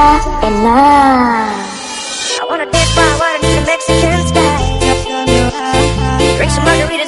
DJ Ica enak. I wanna dance by water in the Mexican sky. Drink some margarita.